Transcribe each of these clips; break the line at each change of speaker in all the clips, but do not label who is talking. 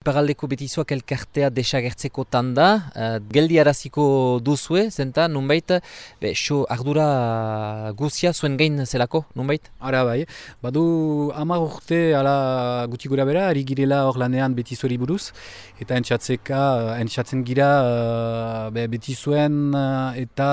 Paraldeko betizuak elkartea desagertzeko tanda, uh, geldi araziko duzue, zenta, nunbait, be, xo, ardura guzia zuen gain zelako, nunbait?
Ara bai, badu hamar urte ala guti gura bera, ari girela hor lanean betizuari buruz, eta entxatzeka, entxatzen gira uh, be, betizuen uh, eta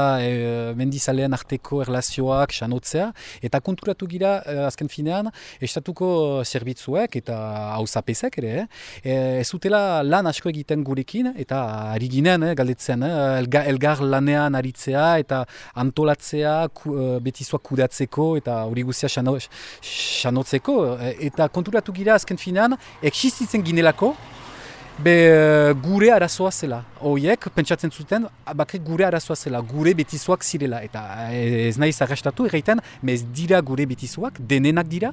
uh, arteko erlazioak sanotzea, eta konturatu gira uh, azken finean, estatuko zerbitzuek eta hausapesek ere, eh? Ez zutela lan asko egiten gurekin, eta ari ginen, eh, galdetzen, eh, elgar lanean aritzea, eta antolatzea, ku, uh, betizuak kudatzeko, eta hori guzia xanotzeko, eh, eta konturatu gira azken finan, existitzen ginelako, be gure arazoa zela. Oiek, pentsatzen zuten, bakre gure arazoa zela, gure betizuak zirela. Eta ez nahi zarrastatu, erraiten, ez dira gure betizuak, denenak dira,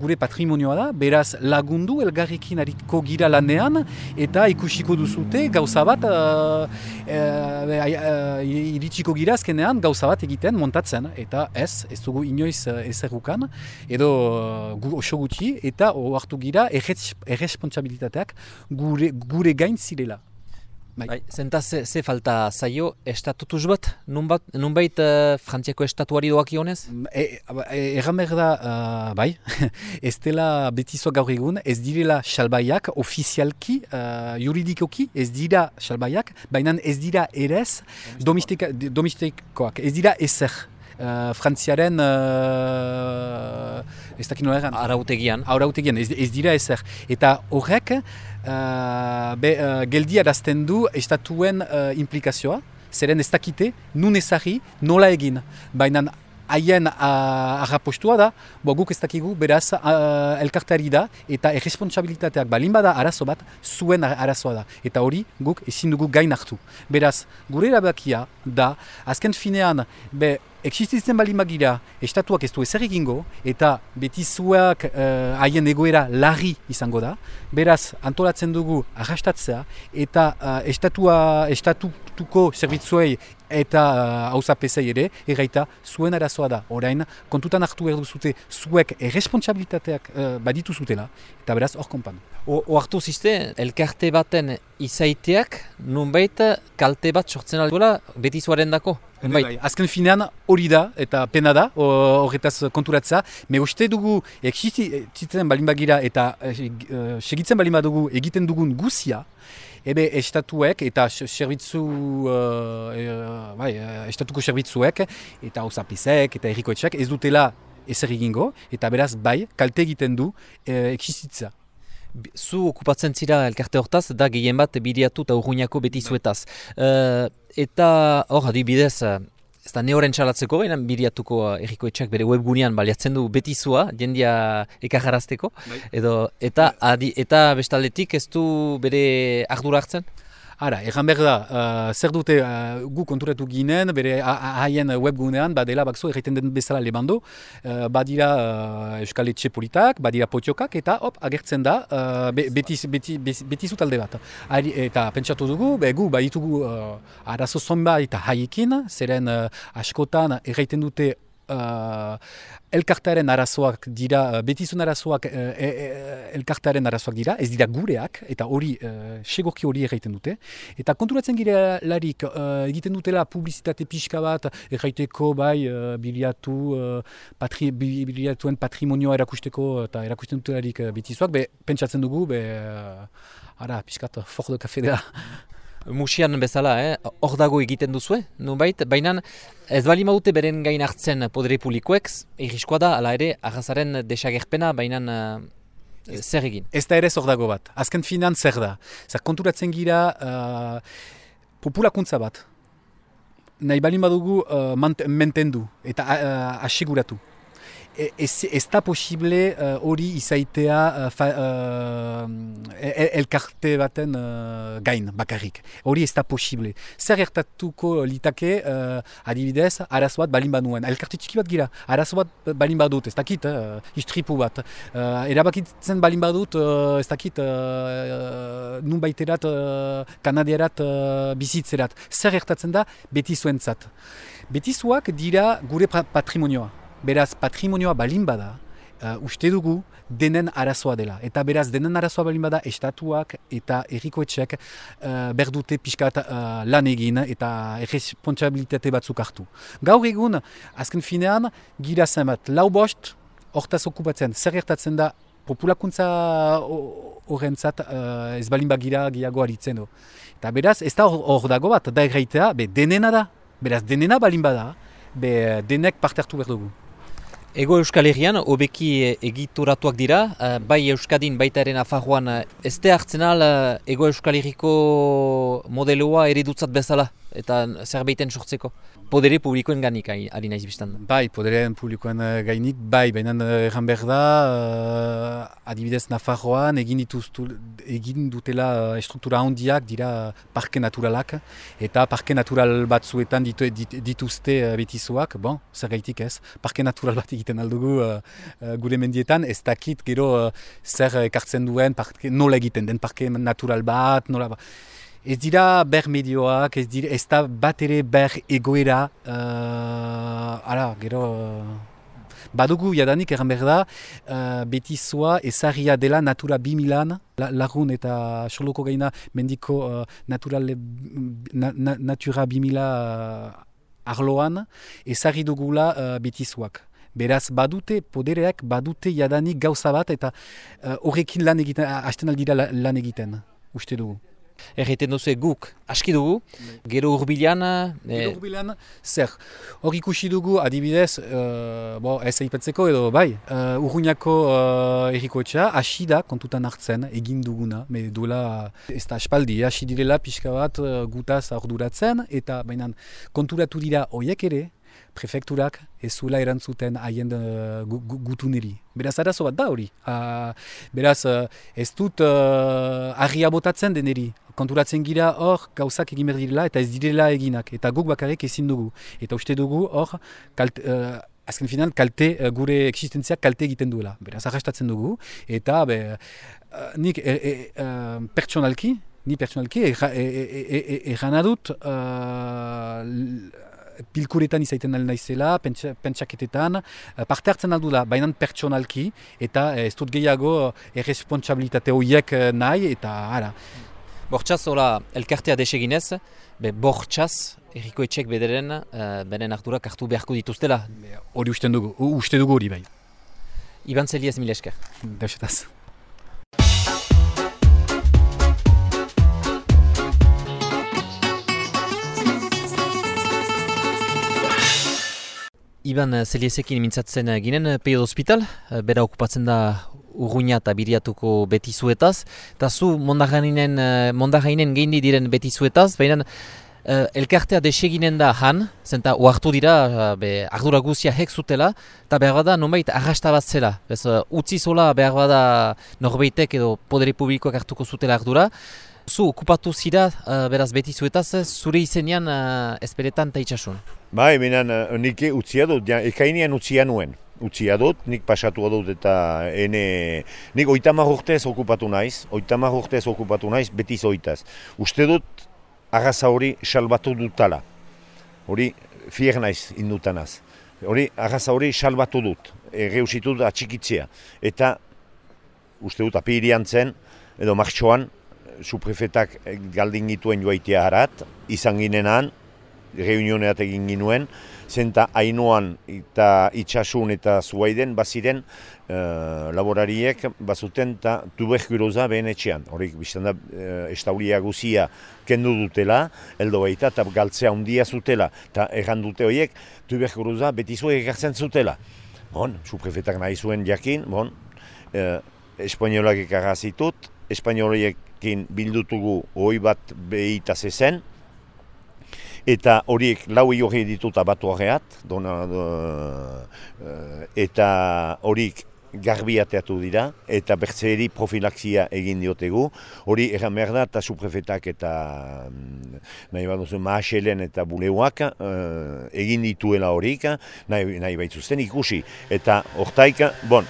gure patrimonioa da, beraz lagundu elgarrekin hariko gira lanean, eta ikusiko duzute gauza bat, uh, uh, iritsiko gira azkenean gauza bat egiten montatzen. Eta ez, ez dugu inoiz ezerrukan, edo gu, oso gutxi, eta oartu gira erresponsabilitateak gure gure gain zirela.
Bai. bai zenta ze, ze falta zaio estatutuz bat, nunbait, nunbait uh, frantziako estatuari doak ionez?
E, e, Egan behar da, uh, bai, ez dela betizoa gaur egun, ez direla salbaiak ofizialki, uh, juridikoki, ez dira salbaiak, baina ez dira erez domistikoak, ez dira ezer. Uh, frantziaren uh, ez dakit nola
arautegian.
Arautegian, ez, ez dira ezer. Eta horrek uh, be, uh, geldi du estatuen uh, implikazioa, zeren ez dakite, nun ezari, nola egin. Baina haien uh, da, bo guk ez dakigu, beraz uh, elkartari da, eta erresponsabilitateak balin bada arazo bat, zuen arazoa da. Eta hori guk ezin dugu gain hartu. Beraz, gure erabakia da, azken finean, be, Existitzen bali magira, estatuak ez du ezer egingo, eta beti zuak uh, haien egoera larri izango da. Beraz, antolatzen dugu arrastatzea, eta uh, estatua, estatutuko zerbitzuei eta hauza uh, ere, erraita zuen arazoa da. Orain, kontutan hartu behar duzute zuek erresponsabilitateak uh, baditu zutela, eta beraz, hor konpan.
Oartu ziste, elkarte baten izaiteak, nunbait kalte bat sortzen alduela beti zuaren dako?
Bai. Azken finean hori da eta pena da horretaz konturatza. Me uste dugu existitzen balin bagira eta e, segitzen balin badugu egiten dugun guzia, ebe estatuek eta serbitzu, uh, bai, estatuko serbitzuek eta osapizek eta errikoetxek ez dutela ezer egingo eta beraz bai kalte egiten du uh, existitza.
Zu okupatzen zira elkarte hortaz, da gehien bat bideatu eta urruñako beti zuetaz. Uh, eta hor, adibidez, ez da neoren txalatzeko, baina bideatuko erriko etxak bere webgunean baliatzen du beti zua, jendia ekajarazteko. Bai. Edo, eta, adi, eta bestaldetik ez du bere ardura hartzen?
Ara, egan behar da, uh, zer dute uh, gu konturatu ginen, bere haien webgunean, badela bakzo erraiten den bezala lebando, uh, badira uh, euskal etxe politak, badira potiokak, eta hop, agertzen da, uh, beti, beti, beti, talde bat. Ari, eta pentsatu dugu, be, gu baditugu uh, arazo zonba eta haiekin, zeren uh, askotan erraiten dute uh, elkartaren arazoak dira, uh, betizun arazoak uh, e, e, elkartaren arazoak dira, ez dira gureak, eta hori, uh, segoki hori egiten dute. Eta konturatzen gira larik, uh, egiten dutela publizitate pixka bat, erraiteko bai, uh, biliatu, uh, patri, biliatuen patrimonioa erakusteko, eta erakusten dutelarik uh, betizuak, be, pentsatzen dugu, be, uh, ara, pixkat, for de kafe dela.
Musian bezala, eh? hor dago egiten duzue, nubait, baina ez bali maute beren gain hartzen podere publikoek, egiskoa da, ala ere, agazaren desagerpena, baina uh, zer egin?
Ez da ere zor dago bat, azken finan zer da. Zer konturatzen gira uh, populakuntza bat, nahi bali badugu uh, mentendu eta uh, asiguratu ez da posible uh, hori uh, izaitea uh, uh, elkarte baten uh, gain bakarrik. Hori ez da posible. Zer ertatuko litake uh, adibidez arazo bat balin banuen. Elkarte txiki bat gira, arazo bat balin badut, ez dakit, uh, istripu bat. Uh, erabakitzen balin badut, uh, ez dakit, uh, nun baiterat, uh, kanadierat uh, bizitzerat. Zer ertatzen da beti zuentzat. Betizuak dira gure patrimonioa beraz patrimonioa balin bada, uh, uste dugu denen arazoa dela. Eta beraz, denen arazoa balin bada, estatuak eta errikoetxeak uh, berdute pixkat uh, lan egin eta erresponsabilitate batzuk hartu. Gaur egun, azken finean, gira zenbat, lau bost, hortaz okupatzen, zer gertatzen da, populakuntza horrentzat uh, ez balin bagira giago aritzen du. Eta beraz, ez da hor dago bat, da erraitea, be denena da. Beraz, denena balin bada, be denek parte hartu behar dugu.
Ego Euskal Herrian, obeki egituratuak dira, uh, bai Euskadin baita eren afajuan, uh, ez hartzen al uh, Ego Euskal Herriko modeloa eredutzat bezala, eta zerbaiten sortzeko? podere publikoen ganik ari naiz biztan.
Bai, podere publikoen uh, gainik, bai, baina erran behar da, uh, adibidez Nafarroan egin, dituztu, egin dutela estruktura handiak dira parke naturalak, eta parke natural batzuetan ditu, dituzte betizuak, bon, zer gaitik ez, parke natural bat egiten aldugu uh, gure mendietan, ez dakit gero uh, zer ekartzen duen, parke, nola egiten den parke natural bat, nola bat ez dira ber medioak, ez, dira, ez da bat ere ber egoera, uh, ara, gero, badugu jadanik eran behar da, uh, beti zoa ezarria dela Natura 2000an, la, lagun eta xoloko gaina mendiko uh, natural, na, na, Natura 2000 uh, arloan, ezarri dugula uh, beti Beraz, badute, podereak, badute jadanik gauza bat eta horrekin lan egiten, hasten aldira lan egiten, uste dugu.
Erreten duzu guk aski dugu, gero urbilan...
E... Gero urbilan, zer, hor ikusi dugu adibidez, uh, bo, ez aipatzeko edo bai, uh, urruñako uh, errikoetxea hasi da kontutan hartzen egin duguna, me duela ez da espaldi, hasi direla pixka bat uh, gutaz orduratzen, eta baina konturatu dira hoiek ere, prefekturak ez zuela erantzuten haien uh, gutuneri. Beraz, arazo bat da hori. Uh, beraz, uh, ez dut uh, argia botatzen deneri. Konturatzen gira hor gauzak egin direla eta ez direla eginak. Eta guk bakarrik ezin dugu. Eta uste dugu hor, uh, azken final, kalte, gure existentziak kalte egiten duela. Beraz, arrastatzen dugu. Eta be, nik e, e, uh, pertsonalki, ni pertsonalki, erran adut, pilkuretan izaiten nahi naizela, pentsaketetan, eh, parte hartzen aldu da, baina pertsonalki, eta eh, ez dut gehiago eh, erresponsabilitate horiek nahi, eta ara.
Bortxaz, hola, elkartea deseginez, be, bortxaz, erriko etxek bederen, uh, beren harturak hartu beharko dituztela.
Hori uste dugu, uste dugu hori bai.
Iban Zeliez, mil esker.
Deusetaz.
Iban eh, Zeliezekin mintzatzen eh, ginen eh, Peio Hospital, bera okupatzen da urruina eta biriatuko betizuetaz. Eta zu mondagainen, mondagainen geindi diren betizuetaz, baina elkartea deseginen da han, zenta uartu dira, be, ardura guzia hek zutela, eta behar bada nombait arrasta bat zela. Bez, utzi zola behar bada norbeitek edo poderi publikoak hartuko zutela ardura. Zu okupatu zira, beraz betizuetaz, zure izenean uh, esperetan eta itxasun.
Bai, minan, eh, nik utzia dut, ja, ekainian utzia nuen. Utzia dut, nik pasatu dut eta ene... Nik oitamar urtez okupatu naiz, oitamar urtez okupatu naiz, betiz oitaz. Uste dut, arraza hori salbatu dutala. Hori, fier naiz indutanaz. Hori, arraza hori salbatu dut, erreusitu dut atxikitzea. Eta, uste dut, apirian zen, edo martxoan, suprefetak galdin gituen joaitea harat, izan ginenan, reunioneat egin ginuen, zenta hainoan eta itxasun eta zuaiden baziren uh, laborariek bazuten eta tuberkuloza behen etxean. Horik, biztan da, uh, estaulia guzia kendu dutela, eldo baita, eta galtzea handia zutela, eta erran dute horiek tuberkuloza betizuek ekartzen zutela. Bon, suprefetak nahi zuen jakin, bon, uh, espainolak ekarrazitut, espainoliekin bildutugu hoi bat behita zezen, eta horiek lau hori dituta batu horreat, uh, eta horiek garbiateatu dira, eta bertzeri profilaxia egin diotegu, hori erran behar da, eta suprefetak eta mm, nahi bat duzu maaselen eta buleuak uh, egin dituela horiek, nahi, nahi baitzuzten ikusi, eta hortaik, bon,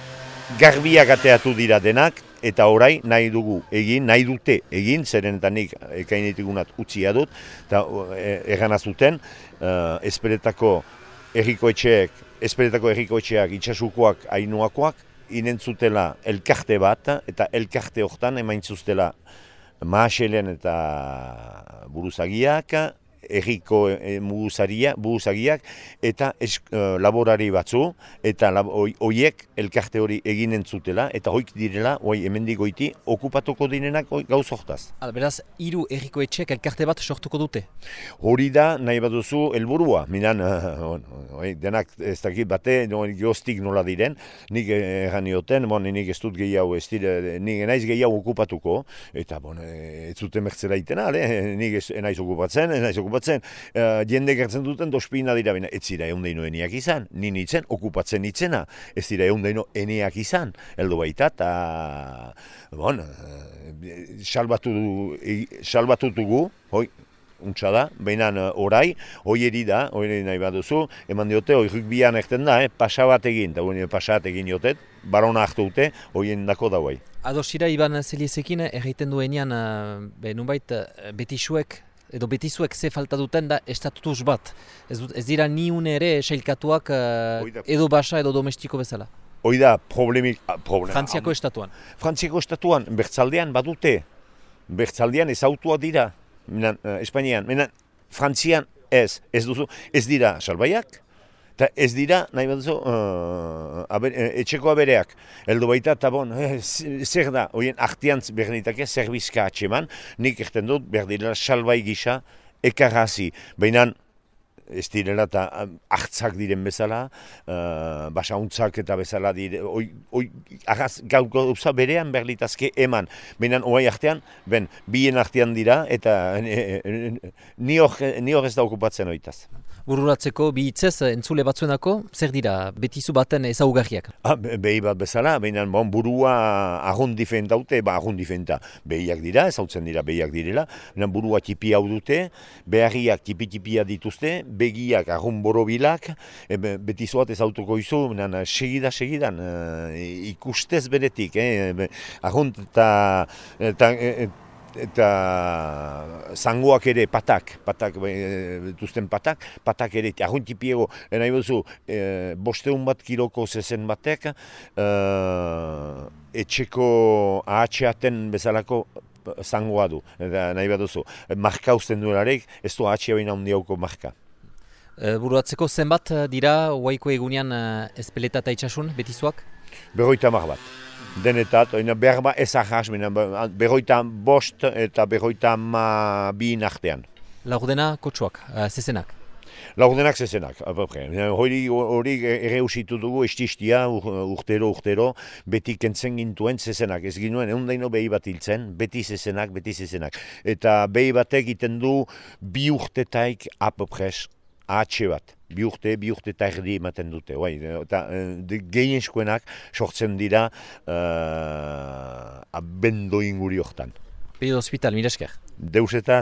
garbiak ateatu dira denak, eta orai nahi dugu egin, nahi dute egin, zeren eta nik ekainetikunak utzia dut, eta e, egan azuten, uh, esperetako errikoetxeek, esperetako errikoetxeak itxasukoak ainuakoak, inentzutela elkarte bat, eta elkarte hortan emaintzuztela maaselen eta buruzagiak, erriko e, buruzagiak, eta es, uh, laborari batzu, eta hoiek elkarte hori eginen zutela, eta hoik direla, hoi hemendik goiti, okupatuko direnak gauz hortaz.
Beraz, hiru erriko etxek elkarte bat sortuko dute?
Hori da, nahi bat duzu, helburua. Minan, uh, denak ez dakit bate, no, geostik nola diren, nik erran nioten, bon, nik ez dut gehiago, ez dire, nik naiz gehiago okupatuko, eta bon, ez zuten mertzera itena, nik ez naiz okupatzen, ez naiz okupatzen, okupatzen, uh, jende gertzen duten dospina dira, baina ez dira egun deino eniak izan, ni nitzen, okupatzen nitzena, ez dira egun deino eniak izan, heldu baita, eta, bon, uh, salbatu, salbatu dugu, hoi, untsa da, baina orai, hoi eri da, hoi nahi baduzu, eman diote, hoi rukbian ekten da, eh, pasa bat egin, eta hoi pasa bat egin jotet, barona hartu dute, hoien dako da bai.
Adosira Iban Zeliezekin, erraiten duenean, be, nubait, betisuek edo betizuek ze falta duten da estatutuz bat. Ez, ez dira ni ere sailkatuak uh, edo basa edo domestiko bezala.
Hoi da problemik... Ah, problem.
Frantziako estatuan.
Frantziako estatuan, bertzaldean badute. Bertzaldean ez autua dira, minan, uh, Espainian. Minan, Frantzian ez, ez duzu, ez dira salbaiak, Eta ez dira, nahi bat duzu, uh, aber, uh, etxeko abereak. Eldo baita, eta bon, eh, zer da, hoien artiantz berditake, zerbizka atxeman, nik erten dut, berdila salbai gisa, ekarrazi. Baina, ez direla eta hartzak diren bezala, uh, basauntzak eta bezala dire, oi, oi, agaz, gauko uza berean berlitazke eman. Baina, oai artean, ben, bien artean dira, eta ni hor ez da okupatzen oitaz
bururatzeko bi hitzez entzule batzuenako, zer dira betizu baten ezaugarriak?
Ah, behi bat bezala, baina bon, burua agun difentaute, ba agun difenta behiak dira, ezautzen dira behiak direla, baina burua tipi hau dute, beharriak tipi-tipia dituzte, begiak agun borobilak, e, betizu bat ezautuko izu, baina segida segidan, e, ikustez beretik, eh, agun eta eta zangoak ere patak, patak, duzten patak, patak ere, ahuntipiego, nahi bezu, e, bosteun bat kiloko zezen batek, e, etxeko ahatxeaten bezalako zangoa du, eta nahi bat duzu, marka usten duelarek, ez du ahatxea baina handiauko marka.
E, buruatzeko zenbat dira, oaiko egunean espeleta eta itxasun, betizuak?
Berroita mar bat denetat, oina berba ez ahas, berroita bost eta berroita ma bi artean.
Laurdena kotsuak, uh, zezenak?
Laurdenak zezenak, hori, hori ere usitu dugu estistia urtero urtero, beti kentzen gintuen zezenak, ez ginuen egun daino behi bat hiltzen, beti zezenak, beti zezenak. Eta behi batek egiten du bi urtetaik apopres ahatxe bat bi urte, bi urte eta erdi ematen dute. Bai, eta e, gehien eskuenak sortzen dira uh, abendo inguri hortan.
Pio hospital, mire esker.
Deus eta